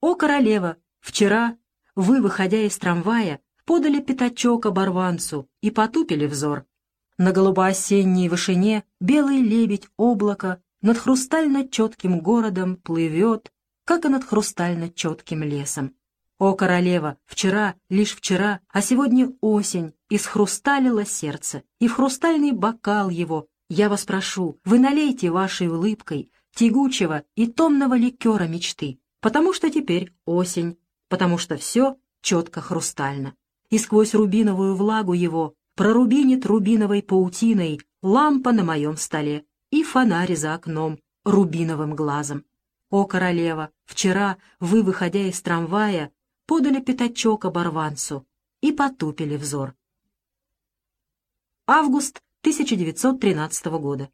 «О, королева, вчера вы, выходя из трамвая, подали пятачок оборванцу и потупили взор. На голубоосенней вышине белый лебедь облака над хрустально-четким городом плывет, как и над хрустально-четким лесом. О, королева, вчера, лишь вчера, а сегодня осень, исхрусталило сердце, и в хрустальный бокал его, я вас прошу, вы налейте вашей улыбкой тягучего и томного ликера мечты, потому что теперь осень, потому что все четко хрустально. И сквозь рубиновую влагу его прорубинит рубиновой паутиной лампа на моем столе и фонарь за окном рубиновым глазом. О, королева, вчера вы, выходя из трамвая, подали пятачок оборванцу и потупили взор. Август 1913 года.